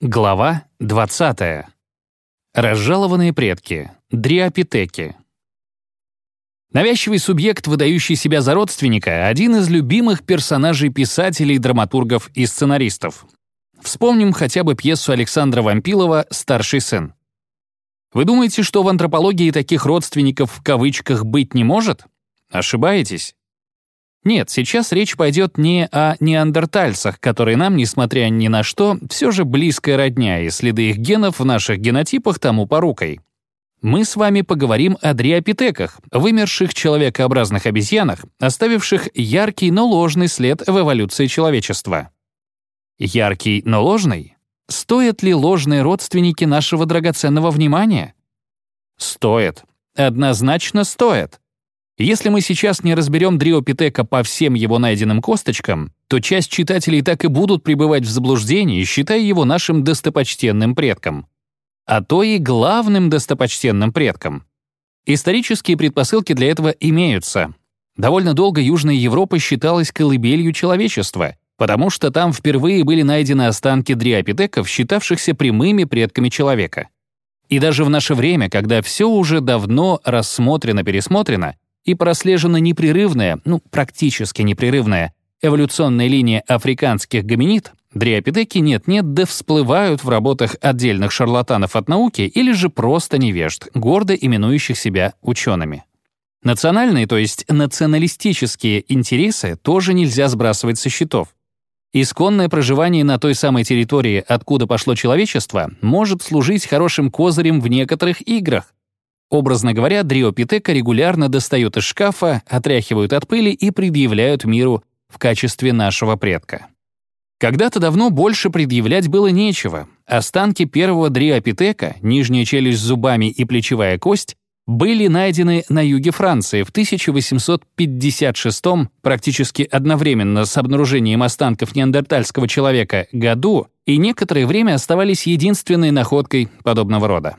Глава 20. Разжалованные предки. Дриопитеки. Навязчивый субъект, выдающий себя за родственника, один из любимых персонажей писателей, драматургов и сценаристов. Вспомним хотя бы пьесу Александра Вампилова «Старший сын». Вы думаете, что в антропологии таких родственников в кавычках быть не может? Ошибаетесь. Нет, сейчас речь пойдет не о неандертальцах, которые нам, несмотря ни на что, все же близкая родня, и следы их генов в наших генотипах тому порукой. Мы с вами поговорим о дриопитеках, вымерших человекообразных обезьянах, оставивших яркий, но ложный след в эволюции человечества. Яркий, но ложный? Стоят ли ложные родственники нашего драгоценного внимания? Стоят. Однозначно стоят. Если мы сейчас не разберем дриопитека по всем его найденным косточкам, то часть читателей так и будут пребывать в заблуждении, считая его нашим достопочтенным предком. А то и главным достопочтенным предком. Исторические предпосылки для этого имеются. Довольно долго Южная Европа считалась колыбелью человечества, потому что там впервые были найдены останки дриопитеков, считавшихся прямыми предками человека. И даже в наше время, когда все уже давно рассмотрено-пересмотрено, и прослежена непрерывная, ну, практически непрерывная, эволюционная линия африканских гоминид, дриопитеки нет-нет да всплывают в работах отдельных шарлатанов от науки или же просто невежд, гордо именующих себя учеными. Национальные, то есть националистические интересы тоже нельзя сбрасывать со счетов. Исконное проживание на той самой территории, откуда пошло человечество, может служить хорошим козырем в некоторых играх, Образно говоря, дриопитека регулярно достают из шкафа, отряхивают от пыли и предъявляют миру в качестве нашего предка. Когда-то давно больше предъявлять было нечего. Останки первого дриопитека, нижняя челюсть с зубами и плечевая кость, были найдены на юге Франции в 1856 практически одновременно с обнаружением останков неандертальского человека году и некоторое время оставались единственной находкой подобного рода.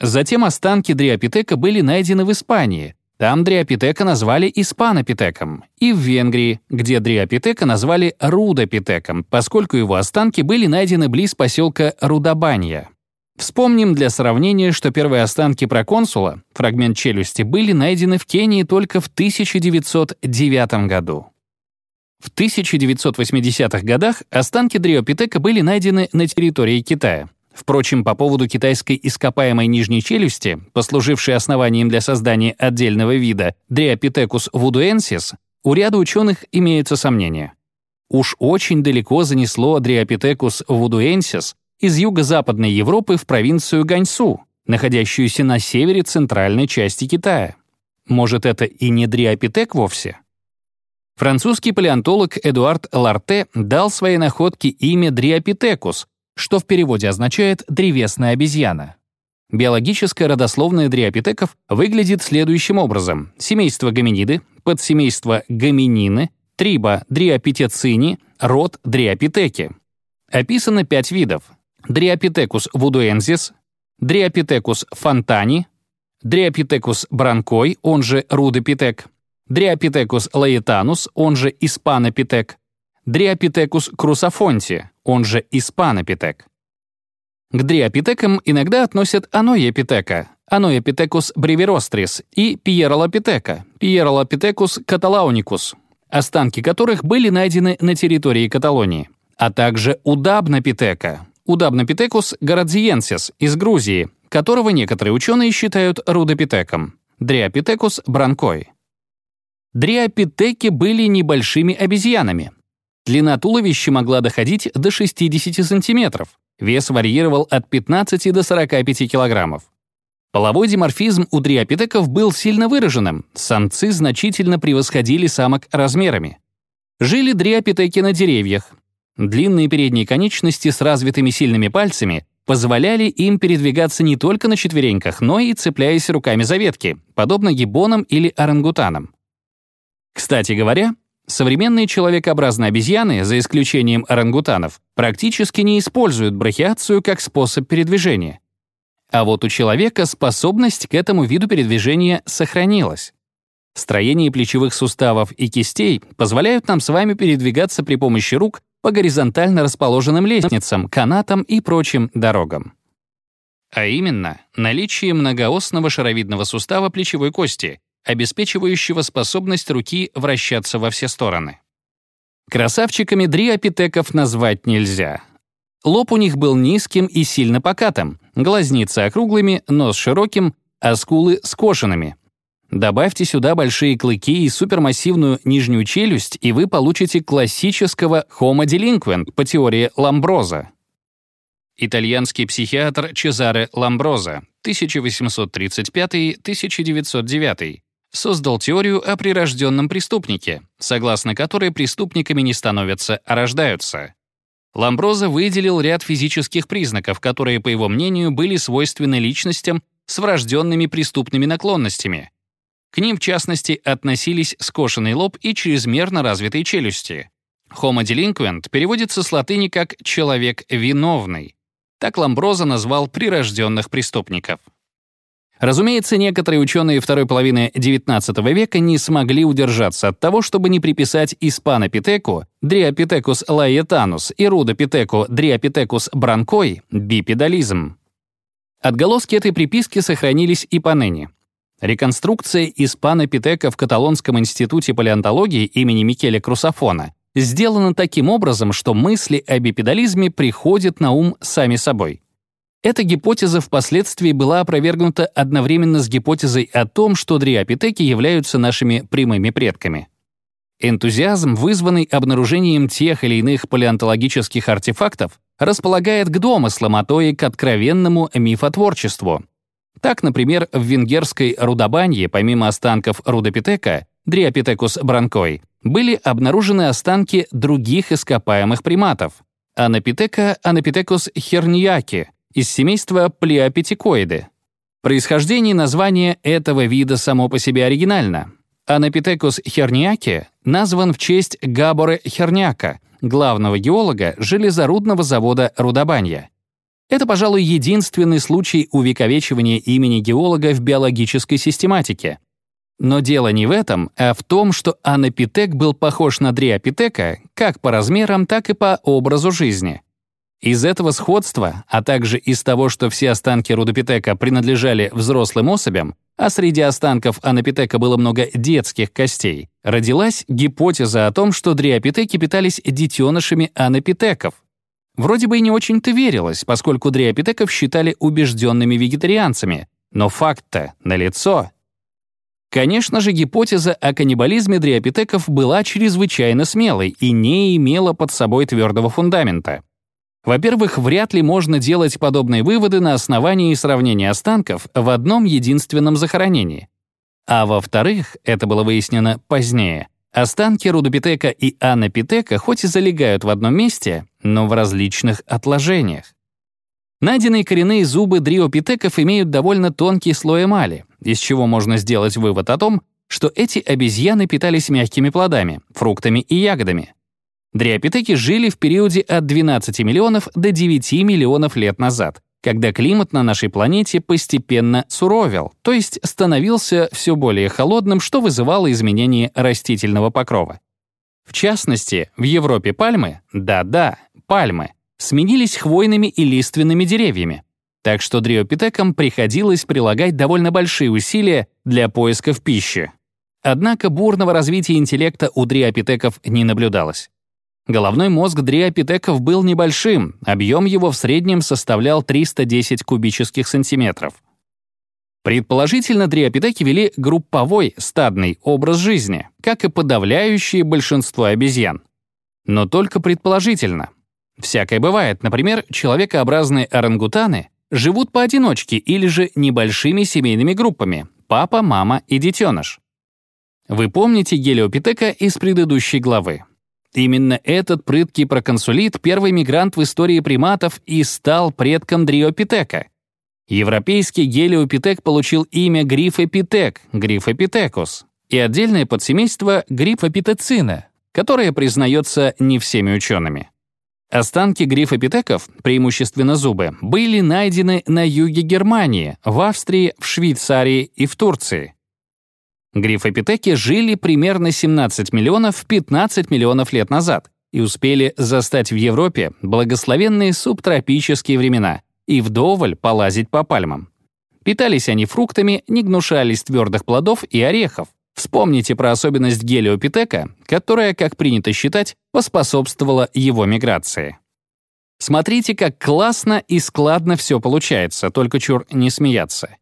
Затем останки дриопитека были найдены в Испании. Там дриопитека назвали испанопитеком. И в Венгрии, где дриопитека назвали рудопитеком, поскольку его останки были найдены близ поселка Рудобанья. Вспомним для сравнения, что первые останки проконсула, фрагмент челюсти, были найдены в Кении только в 1909 году. В 1980-х годах останки дриопитека были найдены на территории Китая. Впрочем, по поводу китайской ископаемой нижней челюсти, послужившей основанием для создания отдельного вида Dryopithecus voodooensis, у ряда ученых имеются сомнения. Уж очень далеко занесло Dryopithecus voodooensis из юго-западной Европы в провинцию Ганьсу, находящуюся на севере центральной части Китая. Может, это и не дриопитек вовсе? Французский палеонтолог Эдуард Ларте дал своей находке имя Дриопитекус, что в переводе означает «древесная обезьяна». Биологическое родословное дриопитеков выглядит следующим образом. Семейство гоминиды, подсемейство гоминины, триба дриопитецини, род дриопитеки. Описано пять видов. Dryopithecus wuduensis, Dryopithecus fontani, Dryopithecus brancoi, он же рудопитек, Dryopithecus laietanus, он же испанопитек, Dryopithecus crusafonti, он же испанопитек. К дриопитекам иногда относят анойапитека, Anoiapithecus brevirostris и пиеролапитека, Pierolapithecus catalaunicus, останки которых были найдены на территории Каталонии, а также удабнопитека, удабнопитекус городзиенсис из Грузии, которого некоторые ученые считают рудопитеком, дриопитекус бранкой. Дриопитеки были небольшими обезьянами, Длина туловища могла доходить до 60 сантиметров. Вес варьировал от 15 до 45 килограммов. Половой диморфизм у дриопитеков был сильно выраженным, самцы значительно превосходили самок размерами. Жили дриопитеки на деревьях. Длинные передние конечности с развитыми сильными пальцами позволяли им передвигаться не только на четвереньках, но и цепляясь руками за ветки, подобно гиббонам или орангутанам. Кстати говоря, Современные человекообразные обезьяны, за исключением орангутанов, практически не используют брахиацию как способ передвижения. А вот у человека способность к этому виду передвижения сохранилась. Строение плечевых суставов и кистей позволяют нам с вами передвигаться при помощи рук по горизонтально расположенным лестницам, канатам и прочим дорогам. А именно, наличие многоосного шаровидного сустава плечевой кости, обеспечивающего способность руки вращаться во все стороны. Красавчиками дриопитеков назвать нельзя. Лоб у них был низким и сильно покатым, глазницы округлыми, нос широким, а скулы скошенными. Добавьте сюда большие клыки и супермассивную нижнюю челюсть, и вы получите классического Homo delinquent по теории Ламброза. Итальянский психиатр Чезаре Ламброза, 1835-1909, создал теорию о прирожденном преступнике, согласно которой преступниками не становятся, а рождаются. Ламброза выделил ряд физических признаков, которые, по его мнению, были свойственны личностям с врожденными преступными наклонностями, к ним, в частности, относились скошенный лоб и чрезмерно развитые челюсти. Homo delinquent переводится с латыни как «человек виновный». Так Ламброза назвал прирожденных преступников. Разумеется, некоторые ученые второй половины XIX века не смогли удержаться от того, чтобы не приписать испанопитеку Дриопитекус лаетанус и рудопитеку Дриопитекус бранкой бипедализм. Отголоски этой приписки сохранились и поныне. Реконструкция испано-питека в Каталонском институте палеонтологии имени Микеля Крусофона сделана таким образом, что мысли о бипедализме приходят на ум сами собой. Эта гипотеза впоследствии была опровергнута одновременно с гипотезой о том, что дриопитеки являются нашими прямыми предками. Энтузиазм, вызванный обнаружением тех или иных палеонтологических артефактов, располагает к домыслам, а то и к откровенному мифотворчеству, так, например, в венгерской Рудобанье, помимо останков Рудопитека, Дриопитекус бранкой, были обнаружены останки других ископаемых приматов — Анапитека Анапитекус херниаки из семейства Плеопитекоиды. Происхождение названия этого вида само по себе оригинально. Анапитекус херниаки назван в честь Габоре Херняка, главного геолога железорудного завода Рудобанья. Это, пожалуй, единственный случай увековечивания имени геолога в биологической систематике. Но дело не в этом, а в том, что анапитек был похож на дриопитека как по размерам, так и по образу жизни. Из этого сходства, а также из того, что все останки рудопитека принадлежали взрослым особям, а среди останков анапитека было много детских костей, родилась гипотеза о том, что дриопитеки питались детенышами анапитеков, Вроде бы и не очень-то верилось, поскольку дриопитеков считали убежденными вегетарианцами, но факт-то налицо. Конечно же, гипотеза о каннибализме дриопитеков была чрезвычайно смелой и не имела под собой твердого фундамента. Во-первых, вряд ли можно делать подобные выводы на основании сравнения останков в одном единственном захоронении. А во-вторых, это было выяснено позднее, Останки Рудопитека и Анапитека хоть и залегают в одном месте, но в различных отложениях. Найденные коренные зубы дриопитеков имеют довольно тонкий слой эмали, из чего можно сделать вывод о том, что эти обезьяны питались мягкими плодами, фруктами и ягодами. Дриопитеки жили в периоде от 12 миллионов до 9 миллионов лет назад, когда климат на нашей планете постепенно суровел, то есть становился все более холодным, что вызывало изменение растительного покрова. В частности, в Европе пальмы, да-да, пальмы, сменились хвойными и лиственными деревьями. Так что дриопитекам приходилось прилагать довольно большие усилия для поисков пищи. Однако бурного развития интеллекта у дриопитеков не наблюдалось. Головной мозг дриопитеков был небольшим, объем его в среднем составлял 310 кубических сантиметров. Предположительно, дриопитеки вели групповой, стадный образ жизни, как и подавляющее большинство обезьян. Но только предположительно. Всякое бывает. Например, человекообразные орангутаны живут поодиночке или же небольшими семейными группами — папа, мама и детеныш. Вы помните гелиопитека из предыдущей главы. Именно этот прыткий проконсулит — первый мигрант в истории приматов и стал предком дриопитека. Европейский гелиопитек получил имя грифопитек, грифопитекус, и отдельное подсемейство грифопитецина, которое признается не всеми учеными. Останки грифопитеков, преимущественно зубы, были найдены на юге Германии, в Австрии, в Швейцарии и в Турции. Грифопитеки жили примерно 17 миллионов 15 миллионов лет назад, и успели застать в Европе благословенные субтропические времена и вдоволь полазить по пальмам. Питались они фруктами, не гнушались твердых плодов и орехов. Вспомните про особенность гелиопитека, которая, как принято считать, поспособствовала его миграции. Смотрите, как классно и складно все получается, только чур не смеяться.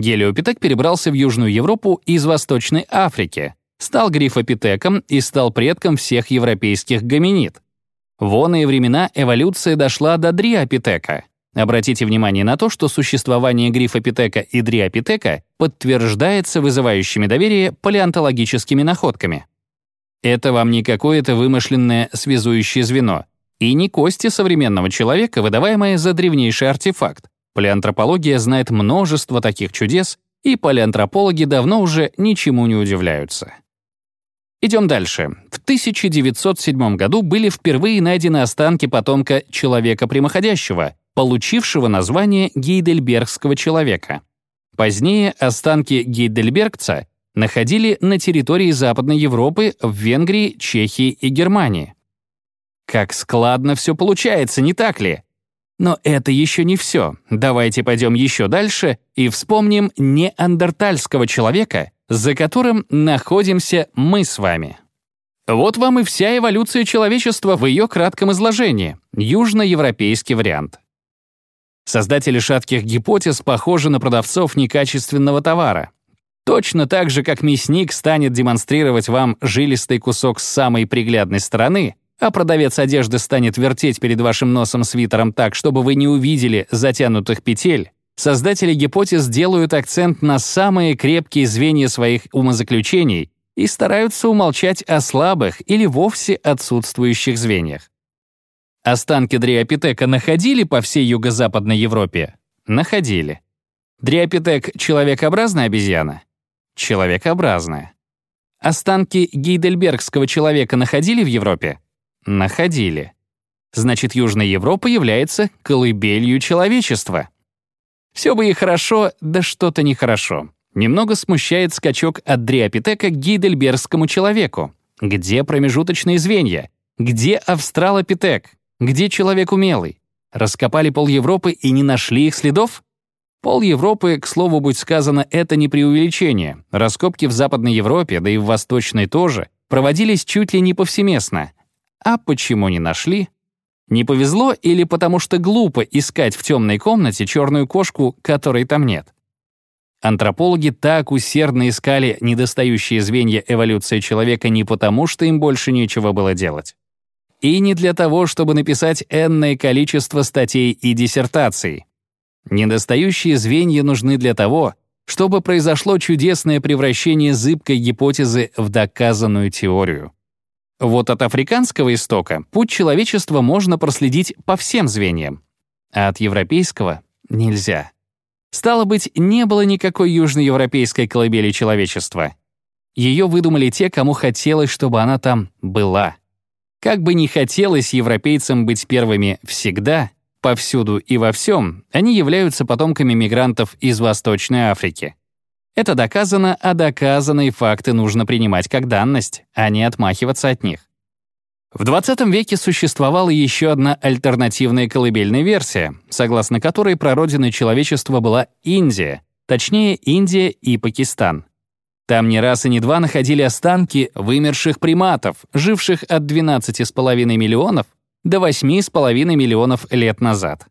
Гелиопитек перебрался в Южную Европу из Восточной Африки, стал грифопитеком и стал предком всех европейских гоминид. В оные времена эволюция дошла до дриопитека. Обратите внимание на то, что существование грифопитека и дриопитека подтверждается вызывающими доверие палеонтологическими находками. Это вам не какое-то вымышленное связующее звено и не кости современного человека, выдаваемые за древнейший артефакт. Палеантропология знает множество таких чудес, и палеантропологи давно уже ничему не удивляются. Идем дальше. В 1907 году были впервые найдены останки потомка человека прямоходящего, получившего название гейдельбергского человека. Позднее останки гейдельбергца находили на территории Западной Европы, в Венгрии, Чехии и Германии. Как складно все получается, не так ли? Но это еще не все. Давайте пойдем еще дальше и вспомним неандертальского человека, за которым находимся мы с вами. Вот вам и вся эволюция человечества в ее кратком изложении, южноевропейский вариант. Создатели шатких гипотез похожи на продавцов некачественного товара. Точно так же, как мясник станет демонстрировать вам жилистый кусок с самой приглядной стороны, а продавец одежды станет вертеть перед вашим носом свитером так, чтобы вы не увидели затянутых петель, Создатели гипотез делают акцент на самые крепкие звенья своих умозаключений и стараются умолчать о слабых или вовсе отсутствующих звеньях. Останки дриопитека находили по всей юго-западной Европе? Находили. Дриопитек — человекообразная обезьяна? Человекообразная. Останки гейдельбергского человека находили в Европе? Находили. Значит, Южная Европа является колыбелью человечества. Все бы и хорошо, да что-то нехорошо. Немного смущает скачок от дриопитека к гейдельбергскому человеку. Где промежуточные звенья? Где австралопитек? Где человек умелый? Раскопали пол Европы и не нашли их следов? Пол Европы, к слову будь сказано, это не преувеличение. Раскопки в Западной Европе, да и в Восточной тоже, проводились чуть ли не повсеместно. А почему не нашли? Не повезло или потому что глупо искать в темной комнате черную кошку, которой там нет? Антропологи так усердно искали недостающие звенья эволюции человека не потому, что им больше нечего было делать. И не для того, чтобы написать энное количество статей и диссертаций. Недостающие звенья нужны для того, чтобы произошло чудесное превращение зыбкой гипотезы в доказанную теорию. Вот от африканского истока путь человечества можно проследить по всем звеньям, а от европейского — нельзя. Стало быть, не было никакой южноевропейской колыбели человечества. Ее выдумали те, кому хотелось, чтобы она там была. Как бы ни хотелось европейцам быть первыми всегда, повсюду и во всем, они являются потомками мигрантов из Восточной Африки. Это доказано, а доказанные факты нужно принимать как данность, а не отмахиваться от них. В 20 веке существовала еще одна альтернативная колыбельная версия, согласно которой прародиной человечества была Индия, точнее Индия и Пакистан. Там не раз и не два находили останки вымерших приматов, живших от 12,5 миллионов до 8,5 миллионов лет назад.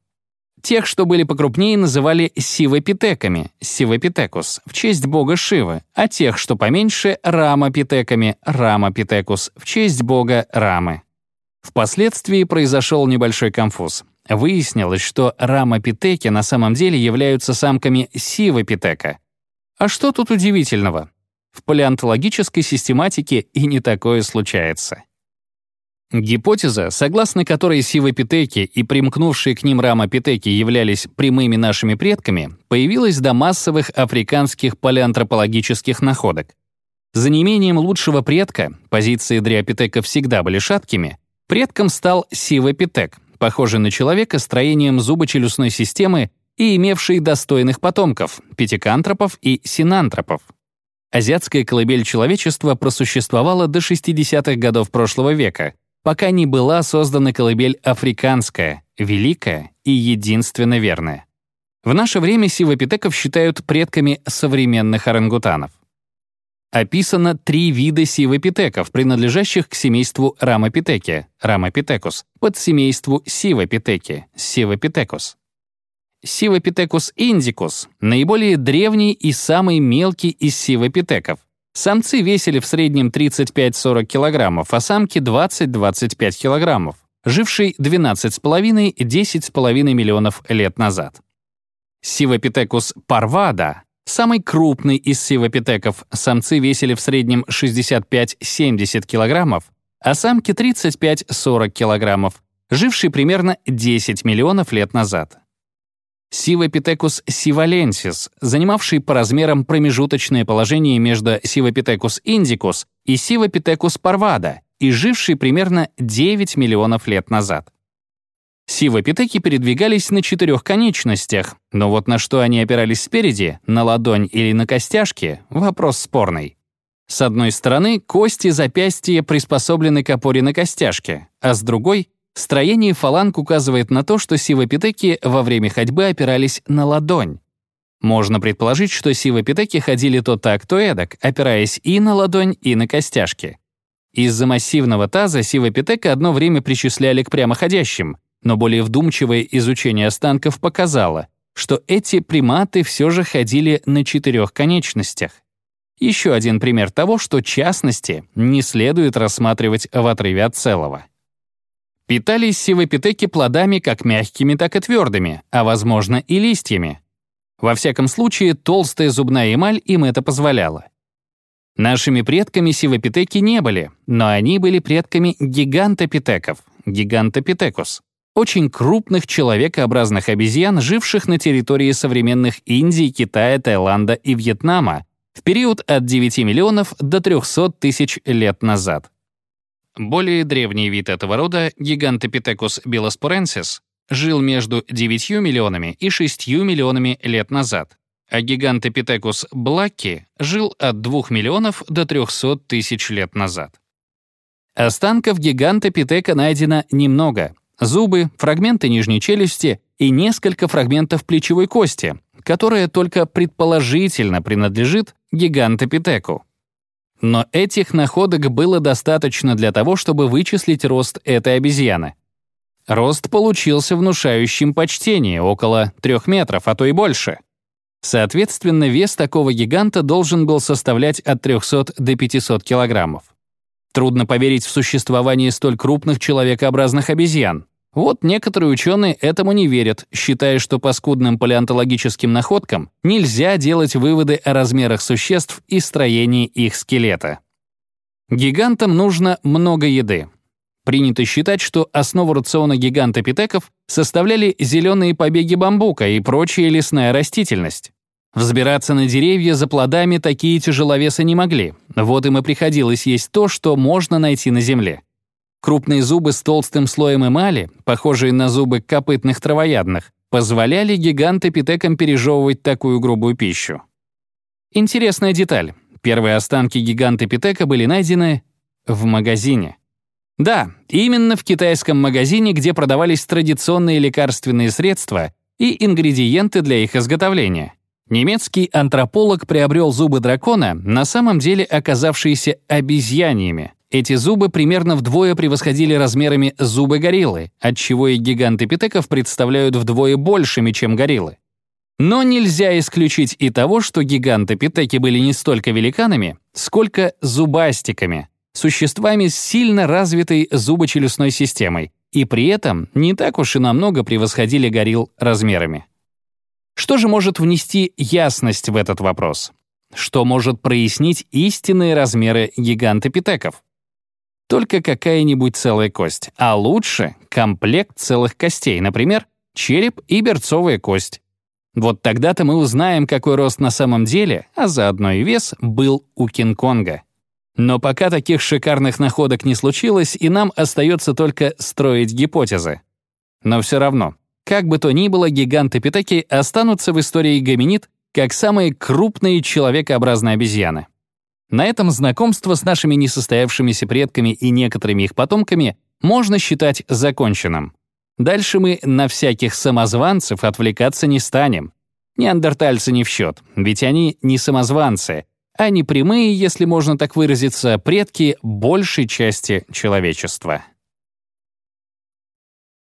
Тех, что были покрупнее, называли сивопитеками, сивопитекус, в честь бога Шивы, а тех, что поменьше, рамопитеками, рамопитекус, в честь бога Рамы. Впоследствии произошел небольшой конфуз. Выяснилось, что рамопитеки на самом деле являются самками сивопитека. А что тут удивительного? В палеонтологической систематике и не такое случается. Гипотеза, согласно которой сивопитеки и примкнувшие к ним рамопитеки являлись прямыми нашими предками, появилась до массовых африканских палеантропологических находок. За неимением лучшего предка, позиции дриопитека всегда были шаткими, предком стал сивопитек, похожий на человека строением зубочелюстной системы и имевший достойных потомков — пятикантропов и синантропов. Азиатская колыбель человечества просуществовала до 60-х годов прошлого века — пока не была создана колыбель африканская, великая и единственно верная. В наше время сивопитеков считают предками современных орангутанов. Описано три вида сивопитеков, принадлежащих к семейству рамопитеки, рамопитекус, подсемейству сивопитеки, сивопитекус. Сивопитекус индикус — наиболее древний и самый мелкий из сивопитеков. Самцы весили в среднем 35-40 килограммов, а самки — 20-25 килограммов, живший 12,5-10,5 миллионов лет назад. Сивопитекус парвада Самый крупный из сивопитеков самцы весили в среднем 65-70 килограммов, а самки 35-40 килограммов, живший примерно 10 миллионов лет назад. Сивопитекус сиваленсис, занимавший по размерам промежуточное положение между Сивопитекус индикус и Сивопитекус парвада и живший примерно 9 миллионов лет назад. Сивопитеки передвигались на четырех конечностях, но вот на что они опирались спереди, на ладонь или на костяшки — вопрос спорный. С одной стороны, кости запястья приспособлены к опоре на костяшке, а с другой — строение фаланг указывает на то, что сивопитеки во время ходьбы опирались на ладонь. Можно предположить, что сивопитеки ходили то так, то эдак, опираясь и на ладонь, и на костяшки. Из-за массивного таза сивопитека одно время причисляли к прямоходящим, но более вдумчивое изучение останков показало, что эти приматы все же ходили на четырех конечностях. Еще один пример того, что частности не следует рассматривать в отрыве от целого. Питались сивопитеки плодами как мягкими, так и твердыми, а, возможно, и листьями. Во всяком случае, толстая зубная эмаль им это позволяла. Нашими предками сивопитеки не были, но они были предками гигантопитеков, гигантопитекус очень крупных человекообразных обезьян, живших на территории современных Индии, Китая, Таиланда и Вьетнама в период от 9 миллионов до 300 тысяч лет назад. Более древний вид этого рода, Gigantopithecus bilosporensis, жил между 9 миллионами и 6 миллионами лет назад, а Gigantopithecus blacki жил от 2 миллионов до 300 тысяч лет назад. Останков гигантопитека найдено немного, зубы, фрагменты нижней челюсти и несколько фрагментов плечевой кости, которая только предположительно принадлежит гигантопитеку. Но этих находок было достаточно для того, чтобы вычислить рост этой обезьяны. Рост получился внушающим почтение, около 3 метров, а то и больше. Соответственно, вес такого гиганта должен был составлять от 300 до 500 килограммов. Трудно поверить в существование столь крупных человекообразных обезьян. Вот некоторые ученые этому не верят, считая, что по скудным палеонтологическим находкам нельзя делать выводы о размерах существ и строении их скелета. Гигантам нужно много еды. Принято считать, что основу рациона гигантопитеков составляли зеленые побеги бамбука и прочая лесная растительность. Взбираться на деревья за плодами такие тяжеловесы не могли. Вот им и приходилось есть то, что можно найти на земле. Крупные зубы с толстым слоем эмали, похожие на зубы копытных травоядных, позволяли гигантопитекам пережевывать такую грубую пищу. Интересная деталь. Первые останки гигантопитека были найдены в магазине. Да, именно в китайском магазине, где продавались традиционные лекарственные средства и ингредиенты для их изготовления. Немецкий антрополог приобрел зубы дракона, на самом деле оказавшиеся обезьяньями. Эти зубы примерно вдвое превосходили размерами зубы гориллы, отчего и гиганты питеков представляют вдвое большими, чем гориллы. Но нельзя исключить и того, что гиганты питеки были не столько великанами, сколько зубастиками, существами с сильно развитой зубочелюстной системой, и при этом не так уж и намного превосходили горилл размерами. Что же может внести ясность в этот вопрос? Что может прояснить истинные размеры гигантопитеков? Только какая-нибудь целая кость, а лучше комплект целых костей, например, череп и берцовая кость. Вот тогда-то мы узнаем, какой рост на самом деле, а заодно и вес, был у Кинг-Конга. Но пока таких шикарных находок не случилось, и нам остается только строить гипотезы. Но все равно, как бы то ни было, гиганты Питеки останутся в истории гоминид как самые крупные человекообразные обезьяны. На этом знакомство с нашими несостоявшимися предками и некоторыми их потомками можно считать законченным. Дальше мы на всяких самозванцев отвлекаться не станем. Неандертальцы не в счет, ведь они не самозванцы, а не прямые, если можно так выразиться, предки большей части человечества.